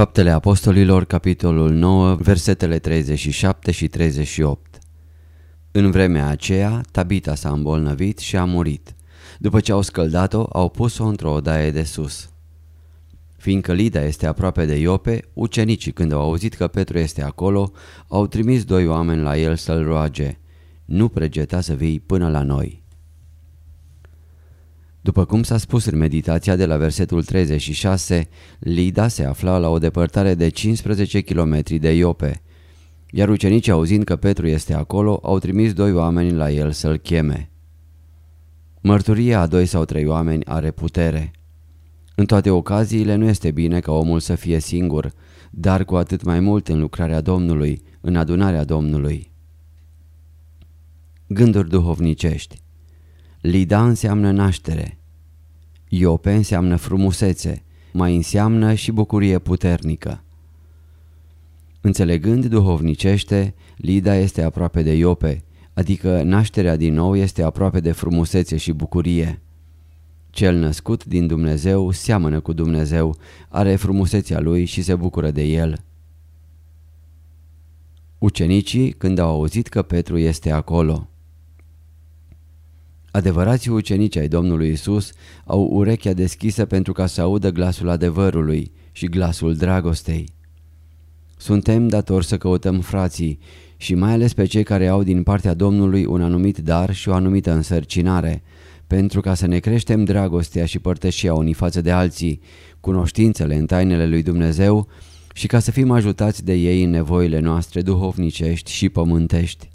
Faptele Apostolilor, capitolul 9, versetele 37 și 38 În vremea aceea, Tabita s-a îmbolnăvit și a murit. După ce au scăldat-o, au pus-o într-o odaie de sus. Fiindcă Lida este aproape de Iope, ucenicii când au auzit că Petru este acolo, au trimis doi oameni la el să-l roage. Nu pregeta să vii până la noi. După cum s-a spus în meditația de la versetul 36, Lida se afla la o depărtare de 15 km de Iope, iar ucenicii auzind că Petru este acolo, au trimis doi oameni la el să-l cheme. Mărturia a doi sau trei oameni are putere. În toate ocaziile nu este bine ca omul să fie singur, dar cu atât mai mult în lucrarea Domnului, în adunarea Domnului. Gânduri duhovnicești Lida înseamnă naștere. Iope înseamnă frumusețe, mai înseamnă și bucurie puternică. Înțelegând duhovnicește, Lida este aproape de Iope, adică nașterea din nou este aproape de frumusețe și bucurie. Cel născut din Dumnezeu seamănă cu Dumnezeu, are frumusețea lui și se bucură de el. Ucenicii, când au auzit că Petru este acolo, Adevărații ucenici ai Domnului Isus au urechea deschisă pentru ca să audă glasul adevărului și glasul dragostei. Suntem datori să căutăm frații și mai ales pe cei care au din partea Domnului un anumit dar și o anumită însărcinare, pentru ca să ne creștem dragostea și părtășia unii față de alții, cunoștințele în tainele lui Dumnezeu și ca să fim ajutați de ei în nevoile noastre duhovnicești și pământești.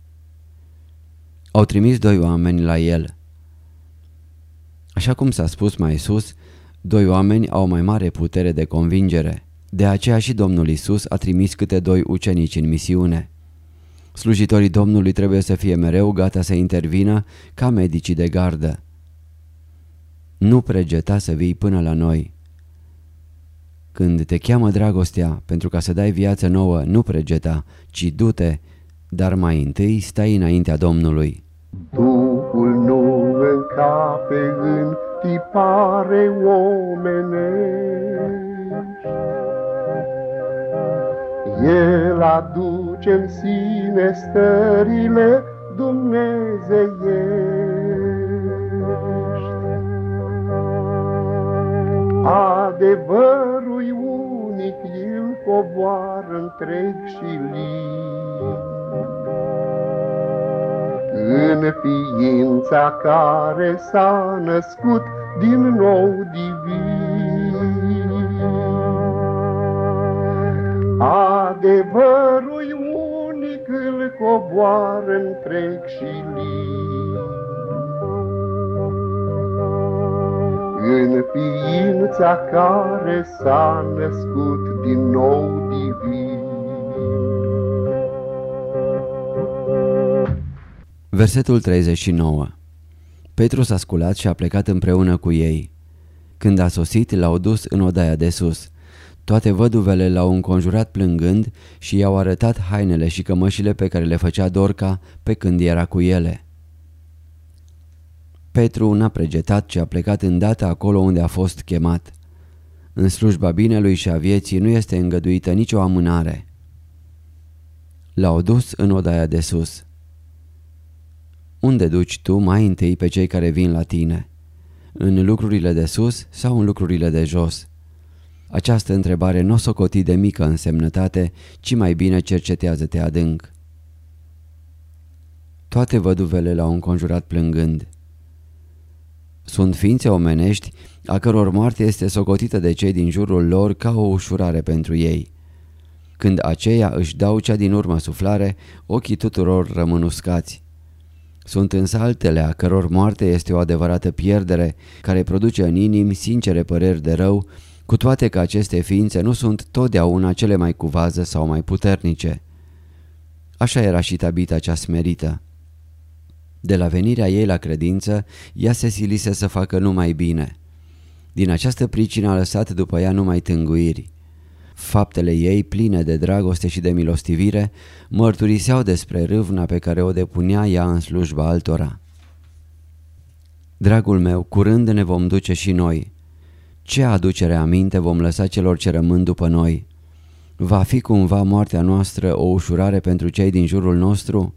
Au trimis doi oameni la el. Așa cum s-a spus mai sus, doi oameni au mai mare putere de convingere. De aceea și Domnul Isus a trimis câte doi ucenici în misiune. Slujitorii Domnului trebuie să fie mereu gata să intervină ca medicii de gardă. Nu pregeta să vii până la noi. Când te cheamă dragostea pentru ca să dai viață nouă, nu pregeta, ci du-te, dar mai întâi stai înaintea Domnului. Duhul nu încape în tipare omenești. El aduce în sine stările dumnezeiești. Adevărul unic îl coboară întreg și lin. În ființa care s-a născut din nou divin. Adevărul unic îl coboară întreg și lin. În ființa care s-a născut din nou divin. Versetul 39 Petru s-a sculat și a plecat împreună cu ei. Când a sosit, l-au dus în odaia de sus. Toate văduvele l-au înconjurat plângând și i-au arătat hainele și cămășile pe care le făcea Dorca pe când era cu ele. Petru n-a pregetat, ci a plecat îndată acolo unde a fost chemat. În slujba binelui și a vieții nu este îngăduită nicio amânare. L-au dus în odaia de sus. Unde duci tu mai întâi pe cei care vin la tine? În lucrurile de sus sau în lucrurile de jos? Această întrebare nu o socoti de mică însemnătate, ci mai bine cercetează-te adânc. Toate văduvele l-au înconjurat plângând. Sunt ființe omenești a căror moarte este socotită de cei din jurul lor ca o ușurare pentru ei. Când aceia își dau cea din urmă suflare, ochii tuturor rămân uscați. Sunt însă altele a căror moarte este o adevărată pierdere, care produce în inimi sincere păreri de rău, cu toate că aceste ființe nu sunt totdeauna cele mai cuvază sau mai puternice. Așa era și Tabita cea smerită. De la venirea ei la credință, ea se silise să facă numai bine. Din această pricină a lăsat după ea numai tânguiri. Faptele ei, pline de dragoste și de milostivire, mărturiseau despre râvna pe care o depunea ea în slujba altora. Dragul meu, curând ne vom duce și noi. Ce aducere aminte vom lăsa celor ce rămân după noi? Va fi cumva moartea noastră o ușurare pentru cei din jurul nostru?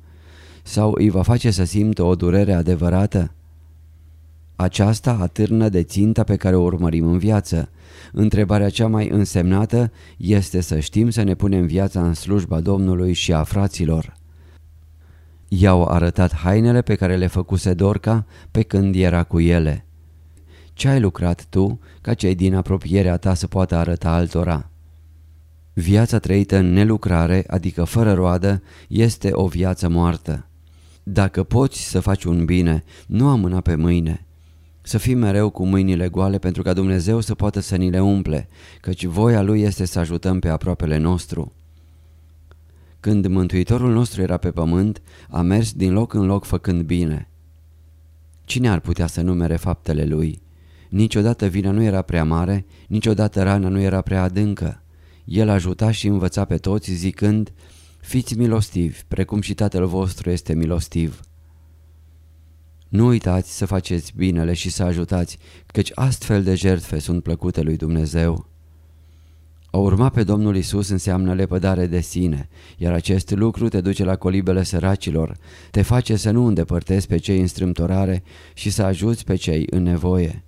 Sau îi va face să simtă o durere adevărată? Aceasta atârnă de ținta pe care o urmărim în viață. Întrebarea cea mai însemnată este să știm să ne punem viața în slujba Domnului și a fraților. I-au arătat hainele pe care le făcuse Dorca pe când era cu ele. Ce ai lucrat tu ca cei din apropierea ta să poată arăta altora? Viața trăită în nelucrare, adică fără roadă, este o viață moartă. Dacă poți să faci un bine, nu amâna pe mâine. Să fii mereu cu mâinile goale pentru ca Dumnezeu să poată să ni le umple, căci voia Lui este să ajutăm pe aproapele nostru. Când Mântuitorul nostru era pe pământ, a mers din loc în loc făcând bine. Cine ar putea să numere faptele Lui? Niciodată vina nu era prea mare, niciodată rana nu era prea adâncă. El ajuta și învăța pe toți zicând, Fiți milostivi, precum și Tatăl vostru este milostiv. Nu uitați să faceți binele și să ajutați, căci astfel de jertfe sunt plăcute lui Dumnezeu. A urma pe Domnul Isus înseamnă lepădare de sine, iar acest lucru te duce la colibele săracilor, te face să nu îndepărtezi pe cei în strâmtorare și să ajuți pe cei în nevoie.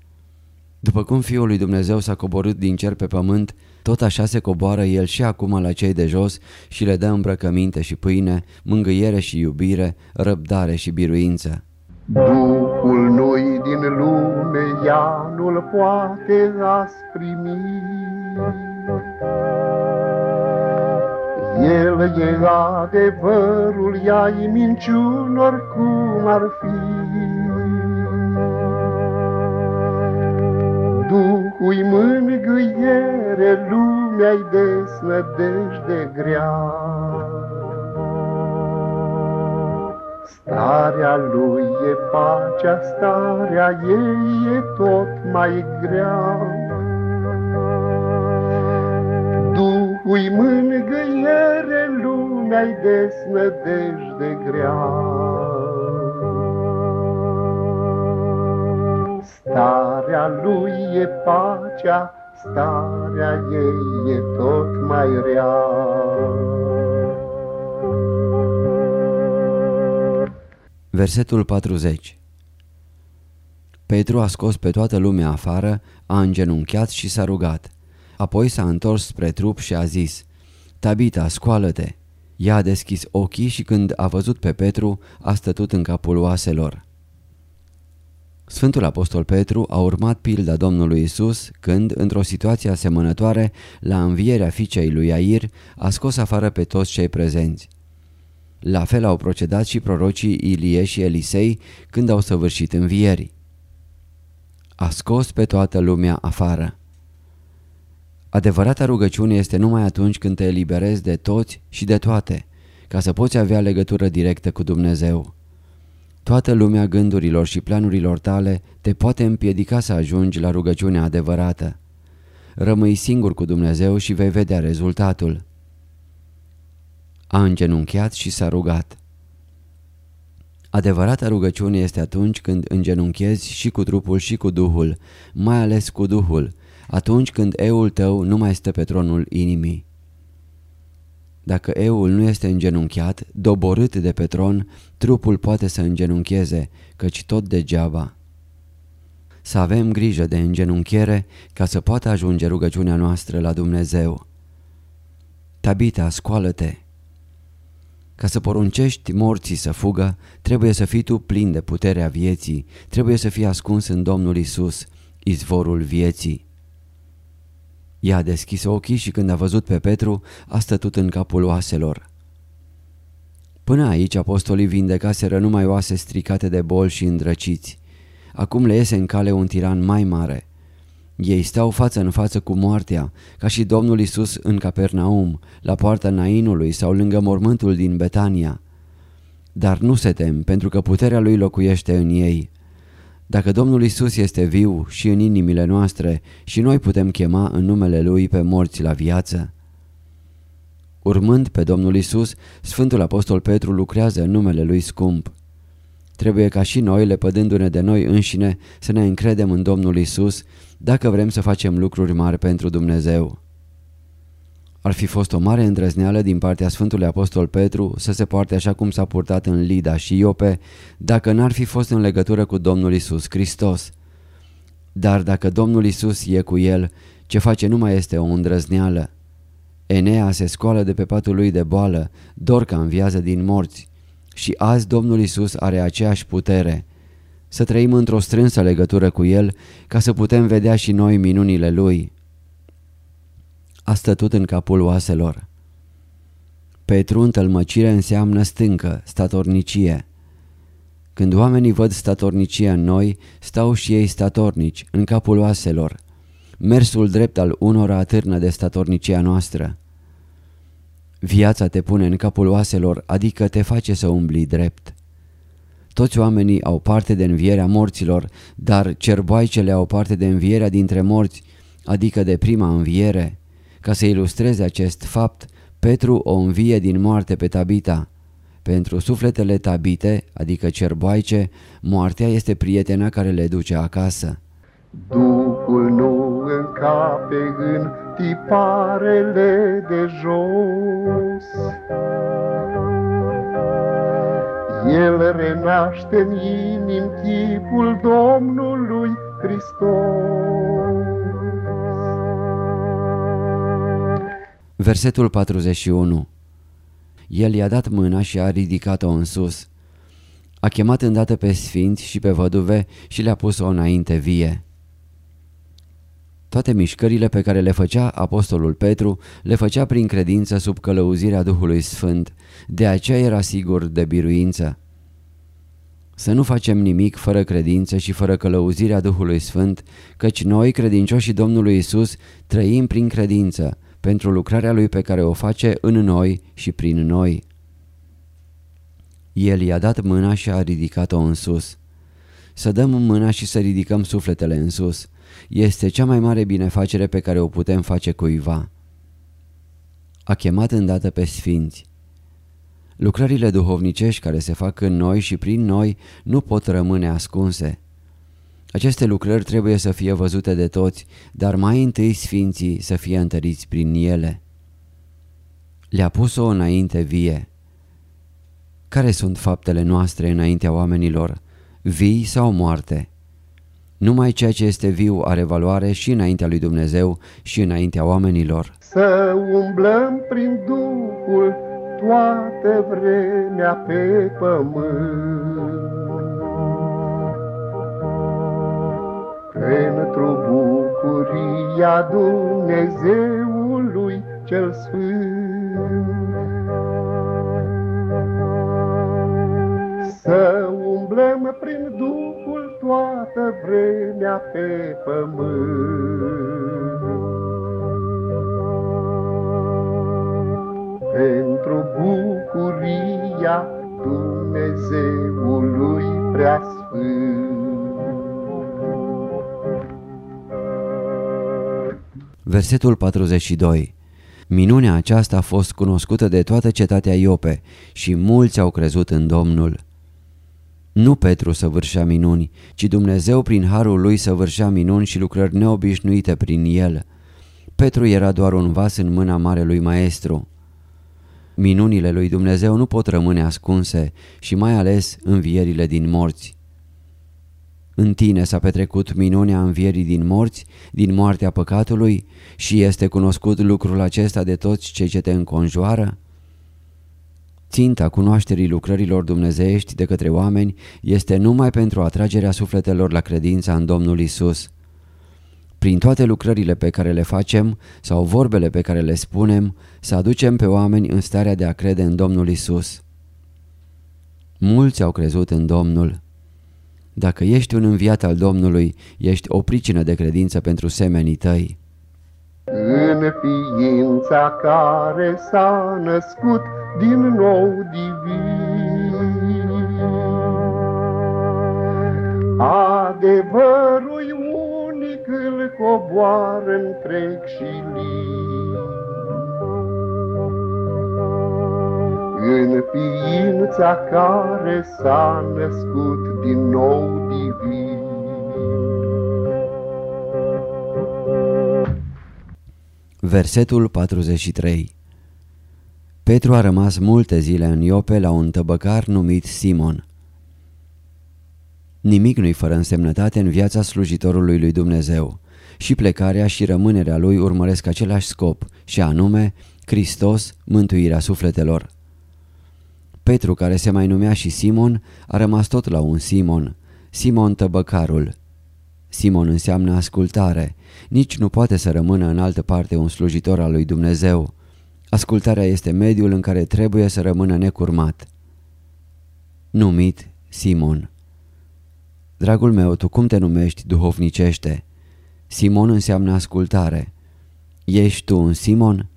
După cum Fiul lui Dumnezeu s-a coborât din cer pe pământ, tot așa se coboară El și acum la cei de jos și le dă îmbrăcăminte și pâine, mângâiere și iubire, răbdare și biruință. Duhul nu din lume, ea nu-l poate asprimi. El e adevărul, ea-i minciunor cum ar fi. Duhul-i mângâiere, lumea-i desnădejde grea. Starea lui e pacea, starea ei e tot mai grea. Duhul-i mângâiere, lumea-i desnădejde grea. Starea lui e pacea, starea ei e tot mai rea. Versetul 40 Petru a scos pe toată lumea afară, a îngenunchiat și s-a rugat. Apoi s-a întors spre trup și a zis, Tabita, scoală-te! Ea a deschis ochii și când a văzut pe Petru, a stătut în capul oaselor. Sfântul Apostol Petru a urmat pilda Domnului Isus când, într-o situație asemănătoare, la învierea fiicei lui Air, a scos afară pe toți cei prezenți. La fel au procedat și prorocii Ilie și Elisei când au săvârșit învierii. A scos pe toată lumea afară. Adevărata rugăciune este numai atunci când te eliberezi de toți și de toate, ca să poți avea legătură directă cu Dumnezeu. Toată lumea gândurilor și planurilor tale te poate împiedica să ajungi la rugăciunea adevărată. Rămâi singur cu Dumnezeu și vei vedea rezultatul. A îngenunchiat și s-a rugat. Adevărata rugăciune este atunci când îngenunchezi și cu trupul și cu Duhul, mai ales cu Duhul, atunci când eul tău nu mai stă pe tronul inimii. Dacă eul nu este îngenunchiat, doborât de pe tron, trupul poate să îngenuncheze, căci tot degeaba. să avem grijă de îngenunchiere ca să poată ajunge rugăciunea noastră la Dumnezeu. Tabita, scoală-te! Ca să poruncești morții să fugă, trebuie să fii tu plin de puterea vieții, trebuie să fii ascuns în Domnul Isus, izvorul vieții. Ea a deschis ochii și când a văzut pe Petru, a stătut în capul oaselor. Până aici apostolii vindecaseră numai oase stricate de bol și îndrăciți. Acum le iese în cale un tiran mai mare. Ei stau față în față cu moartea, ca și Domnul Isus în Capernaum, la poarta Nainului sau lângă mormântul din Betania. Dar nu se tem, pentru că puterea Lui locuiește în ei. Dacă Domnul Isus este viu și în inimile noastre și noi putem chema în numele Lui pe morți la viață. Urmând pe Domnul Isus, Sfântul Apostol Petru lucrează în numele Lui scump. Trebuie ca și noi, lepădându-ne de noi înșine, să ne încredem în Domnul Isus dacă vrem să facem lucruri mari pentru Dumnezeu. Ar fi fost o mare îndrăzneală din partea Sfântului Apostol Petru să se poarte așa cum s-a purtat în Lida și Iope dacă n-ar fi fost în legătură cu Domnul Isus Hristos. Dar dacă Domnul Isus e cu el, ce face nu mai este o îndrăzneală. Enea se scoală de pe patul lui de boală, Dorca înviază din morți. Și azi Domnul Isus are aceeași putere. Să trăim într-o strânsă legătură cu El ca să putem vedea și noi minunile Lui. A stătut în capul oaselor. Petru în tălmăcire înseamnă stâncă, statornicie. Când oamenii văd statornicie în noi, stau și ei statornici, în capul oaselor. Mersul drept al unora atârnă de statornicia noastră. Viața te pune în capul oaselor, adică te face să umbli drept. Toți oamenii au parte de învierea morților, dar cerboaicele au parte de învierea dintre morți, adică de prima înviere. Ca să ilustreze acest fapt, Petru o învie din moarte pe Tabita. Pentru sufletele tabite, adică cerboaice, moartea este prietena care le duce acasă. Duhul nu încape în tiparele de jos. El renaște în inim chipul Domnului Hristos. Versetul 41 El i-a dat mâna și a ridicat-o în sus. A chemat îndată pe sfinți și pe văduve și le-a pus-o înainte vie. Toate mișcările pe care le făcea apostolul Petru le făcea prin credință sub călăuzirea Duhului Sfânt, de aceea era sigur de biruință. Să nu facem nimic fără credință și fără călăuzirea Duhului Sfânt, căci noi, credincioșii Domnului Isus, trăim prin credință, pentru lucrarea Lui pe care o face în noi și prin noi. El i-a dat mâna și a ridicat-o în sus. Să dăm mâna și să ridicăm sufletele în sus este cea mai mare binefacere pe care o putem face cuiva. A chemat îndată pe sfinți. Lucrările duhovnicești care se fac în noi și prin noi nu pot rămâne ascunse. Aceste lucrări trebuie să fie văzute de toți, dar mai întâi sfinții să fie întăriți prin ele. Le-a pus-o înainte vie. Care sunt faptele noastre înaintea oamenilor, vii sau moarte? Numai ceea ce este viu are valoare și înaintea lui Dumnezeu și înaintea oamenilor. Să umblăm prin Duhul toată vremea pe pământ. Pentru bucuria Dumnezeului cel Sfânt. Să umblăm prin Duhul toată vremea pe pământ. Pentru bucuria Dumnezeului preasfânt. Versetul 42 Minunea aceasta a fost cunoscută de toată cetatea Iope și mulți au crezut în Domnul. Nu Petru săvârșea minuni, ci Dumnezeu prin harul lui săvârșea minuni și lucrări neobișnuite prin el. Petru era doar un vas în mâna marelui maestru. Minunile lui Dumnezeu nu pot rămâne ascunse și mai ales învierile din morți. În tine s-a petrecut minunea învierii din morți, din moartea păcatului și este cunoscut lucrul acesta de toți cei ce te înconjoară? Ținta cunoașterii lucrărilor dumnezeiești de către oameni este numai pentru atragerea sufletelor la credința în Domnul Isus. Prin toate lucrările pe care le facem sau vorbele pe care le spunem, să aducem pe oameni în starea de a crede în Domnul Isus. Mulți au crezut în Domnul. Dacă ești un înviat al Domnului, ești o pricină de credință pentru semenii tăi. În ființa care s-a născut din nou divin, adevărul unic îl coboară întreg și lin. În ființa care s-a născut din nou divin. Versetul 43 Petru a rămas multe zile în Iope la un tăbăcar numit Simon. Nimic nu-i fără însemnătate în viața slujitorului lui Dumnezeu. Și plecarea și rămânerea lui urmăresc același scop, și anume Hristos, mântuirea sufletelor. Petru, care se mai numea și Simon, a rămas tot la un Simon, Simon tăbăcarul. Simon înseamnă ascultare, nici nu poate să rămână în altă parte un slujitor al lui Dumnezeu. Ascultarea este mediul în care trebuie să rămână necurmat. Numit Simon Dragul meu, tu cum te numești duhovnicește? Simon înseamnă ascultare. Ești tu un Simon?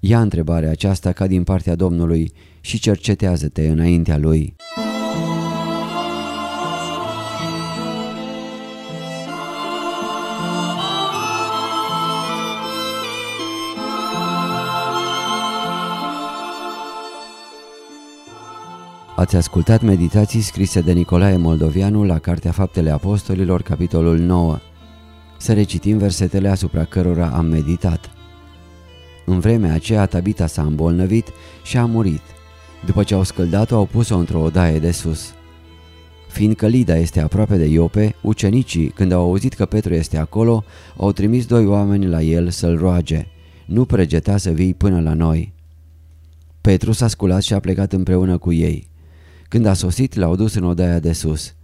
Ia întrebarea aceasta ca din partea Domnului și cercetează-te înaintea Lui. Ați ascultat meditații scrise de Nicolae Moldovianu la Cartea Faptele Apostolilor, capitolul 9. Să recitim versetele asupra cărora am meditat. În vremea aceea Tabita s-a îmbolnăvit și a murit. După ce au scăldat-o, au pus-o într-o odaie de sus. Fiindcă Lida este aproape de Iope, ucenicii, când au auzit că Petru este acolo, au trimis doi oameni la el să-l roage. Nu pregeta să vii până la noi. Petru s-a sculat și a plecat împreună cu ei. Când a sosit, l-au dus în odaia de sus.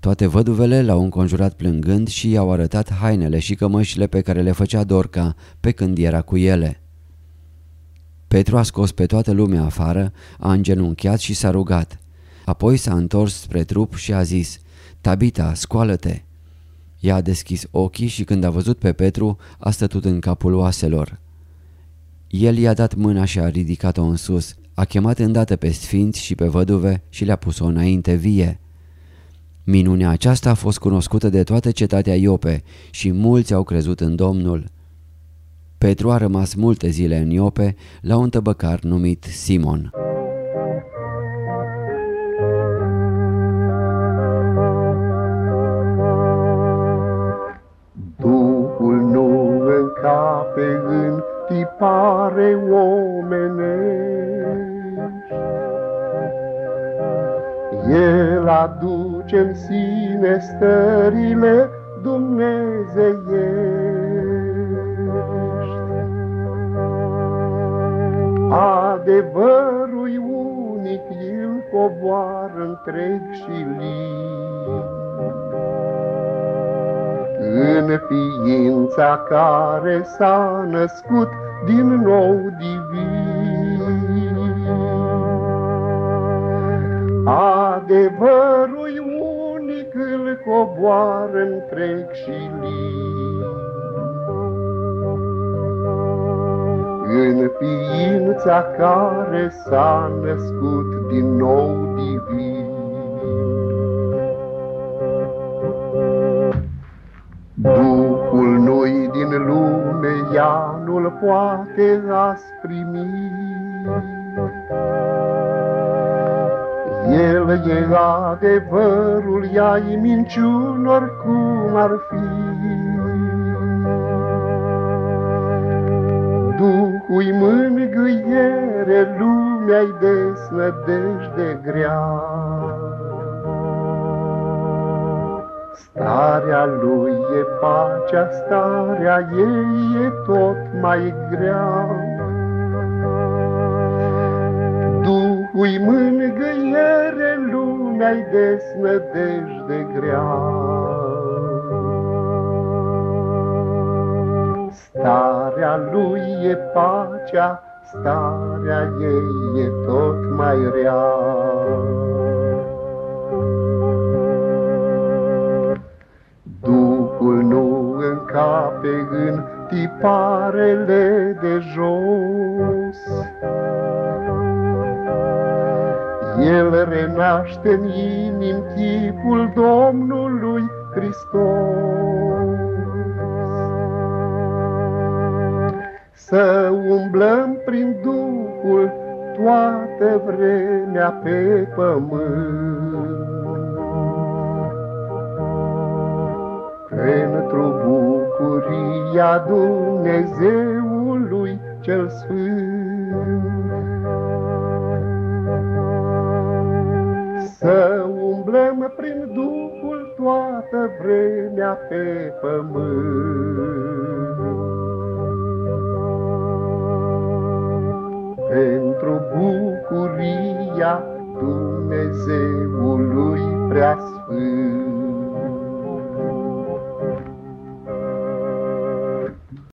Toate văduvele l-au înconjurat plângând și i-au arătat hainele și cămășile pe care le făcea Dorca pe când era cu ele. Petru a scos pe toată lumea afară, a îngenunchiat și s-a rugat. Apoi s-a întors spre trup și a zis, Tabita, scoală-te! Ea a deschis ochii și când a văzut pe Petru, a stătut în capul oaselor. El i-a dat mâna și a ridicat-o în sus, a chemat îndată pe sfinți și pe văduve și le-a pus-o înainte vie. Minunea aceasta a fost cunoscută de toată cetatea Iope și mulți au crezut în Domnul. Petru a rămas multe zile în Iope la un tăbăcar numit Simon. Aduce în sine stările dumnezeiești. Adevărul unic îl coboară întreg și lin. În ființa care s-a născut din nou divin. Adevărul unic îl coboară întreg și lin. în ființa care s-a născut din nou divin. Duhul nu din lume, ea nu-l poate asprimi. El e adevărul, ea-i minciun oricum ar fi. Duhul mângâiere, lumea-i desnădejde grea. Starea lui e pacea, starea ei e tot mai grea. Duhul mângâiere lumea-i desnădejde grea. Starea lui e pacea, starea ei e tot mai rea. Duhul nu încape în tiparele de jos. El renaște în inim chipul Domnului Hristos. Să umblăm prin Duhul toată vremea pe pământ. Pentru bucuria Dumnezeului cel Sfânt. Să umblăm prin Duhul toată vremea pe pământ. Pentru bucuria Dumnezeului